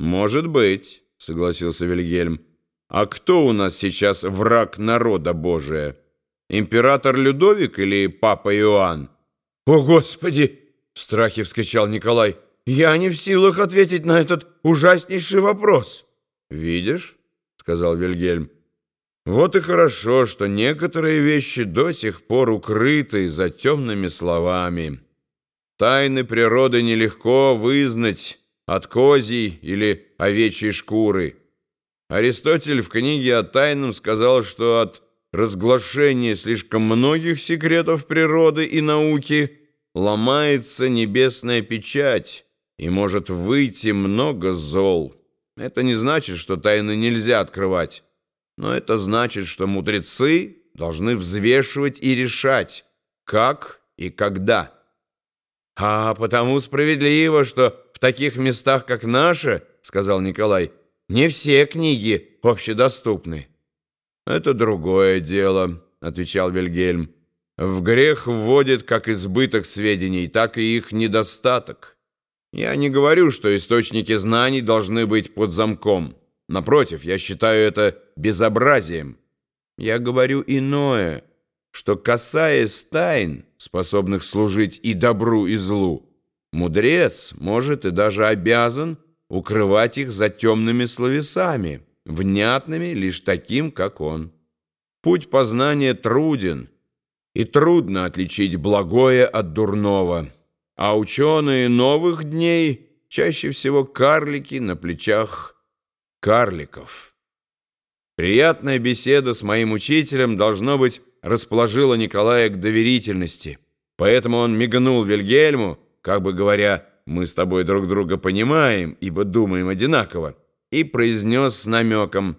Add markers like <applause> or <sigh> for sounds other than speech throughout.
«Может быть», — согласился Вильгельм. «А кто у нас сейчас враг народа Божия? Император Людовик или папа Иоанн?» «О, Господи!» — в страхе вскричал Николай. «Я не в силах ответить на этот ужаснейший вопрос». «Видишь?» — сказал Вильгельм. «Вот и хорошо, что некоторые вещи до сих пор укрыты за темными словами. Тайны природы нелегко вызнать» от козьей или овечьей шкуры. Аристотель в книге о тайном сказал, что от разглашения слишком многих секретов природы и науки ломается небесная печать и может выйти много зол. Это не значит, что тайны нельзя открывать, но это значит, что мудрецы должны взвешивать и решать, как и когда. А потому справедливо, что таких местах, как наше, сказал Николай, не все книги общедоступны. Это другое дело, отвечал Вильгельм. В грех вводит как избыток сведений, так и их недостаток. Я не говорю, что источники знаний должны быть под замком. Напротив, я считаю это безобразием. Я говорю иное, что, касаясь тайн, способных служить и добру, и злу, Мудрец может и даже обязан укрывать их за темными словесами, внятными лишь таким, как он. Путь познания труден, и трудно отличить благое от дурного, а ученые новых дней чаще всего карлики на плечах карликов. Приятная беседа с моим учителем, должно быть, расположила Николая к доверительности, поэтому он мигнул Вильгельму, как бы говоря, мы с тобой друг друга понимаем, ибо думаем одинаково, и произнес с намеком,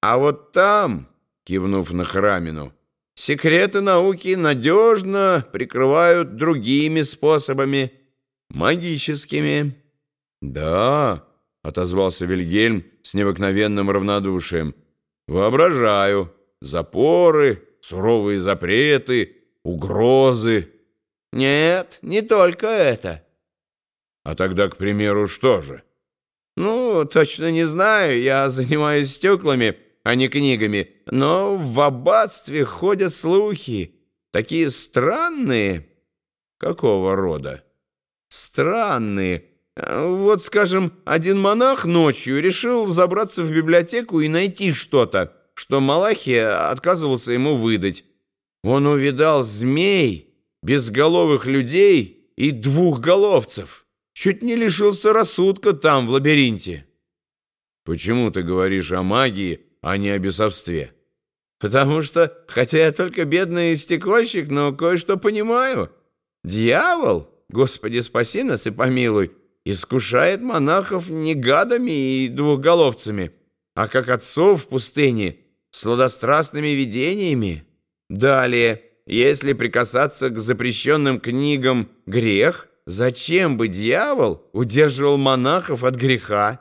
а вот там, кивнув на Храмину, секреты науки надежно прикрывают другими способами, магическими. Да, отозвался Вильгельм с необыкновенным равнодушием, воображаю, запоры, суровые запреты, угрозы, нет, не только это. А тогда, к примеру, что же? Ну, точно не знаю, я занимаюсь стеклами, а не книгами, но в аббатстве ходят слухи, такие странные. Какого рода? Странные. Вот, скажем, один монах ночью решил забраться в библиотеку и найти что-то, что Малахия отказывался ему выдать. Он увидал змей безголовых людей и двухголовцев. Чуть не лишился рассудка там, в лабиринте. Почему ты говоришь о магии, а не о бесовстве? Потому что, хотя я только бедный стекольщик, но кое-что понимаю. Дьявол, Господи, спаси нас и помилуй, искушает монахов не гадами и двухголовцами, а как отцов в пустыне, сладострастными видениями. Далее... Если прикасаться к запрещенным книгам грех, зачем бы дьявол удерживал монахов от греха?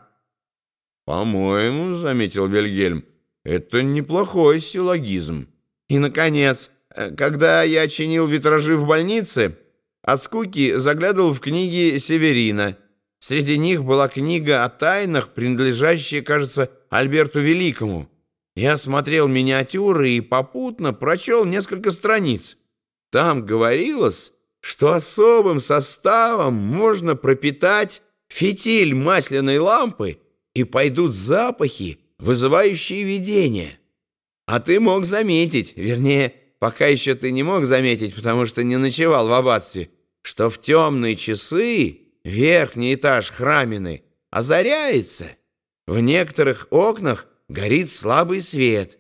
По-моему, заметил Вильгельм, это неплохой силлогизм. И, наконец, когда я чинил витражи в больнице, от скуки заглядывал в книги Северина. Среди них была книга о тайнах, принадлежащая, кажется, Альберту Великому. Я смотрел миниатюры и попутно прочел несколько страниц. Там говорилось, что особым составом можно пропитать фитиль масляной лампы, и пойдут запахи, вызывающие видение. А ты мог заметить, вернее, пока еще ты не мог заметить, потому что не ночевал в аббатстве, что в темные часы верхний этаж храмины озаряется. В некоторых окнах горит слабый свет.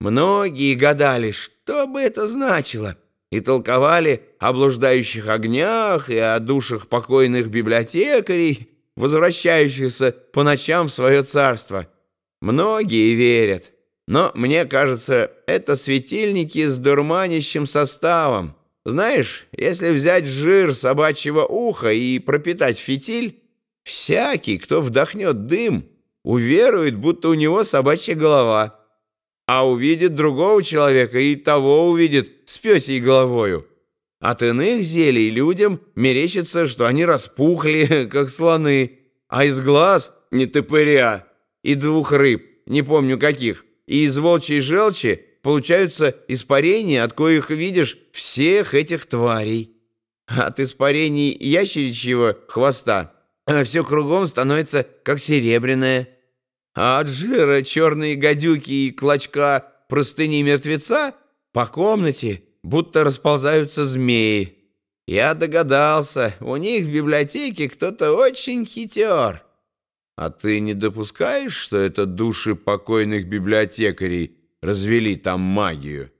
Многие гадали, что бы это значило, и толковали о блуждающих огнях и о душах покойных библиотекарей, возвращающихся по ночам в свое царство. Многие верят, но, мне кажется, это светильники с дурманящим составом. Знаешь, если взять жир собачьего уха и пропитать фитиль, всякий, кто вдохнет дым, уверует, будто у него собачья голова, а увидит другого человека и того увидит с пёсей головою. От иных зелий людям мерещится, что они распухли, <laughs> как слоны, а из глаз нетопыря и двух рыб, не помню каких, и из волчьей желчи получаются испарения, от коих видишь всех этих тварей. От испарений ящеричьего хвоста <laughs> все кругом становится как серебряное. А от жира черные гадюки и клочка простыни мертвеца по комнате будто расползаются змеи. Я догадался, у них в библиотеке кто-то очень хитер. А ты не допускаешь, что это души покойных библиотекарей развели там магию?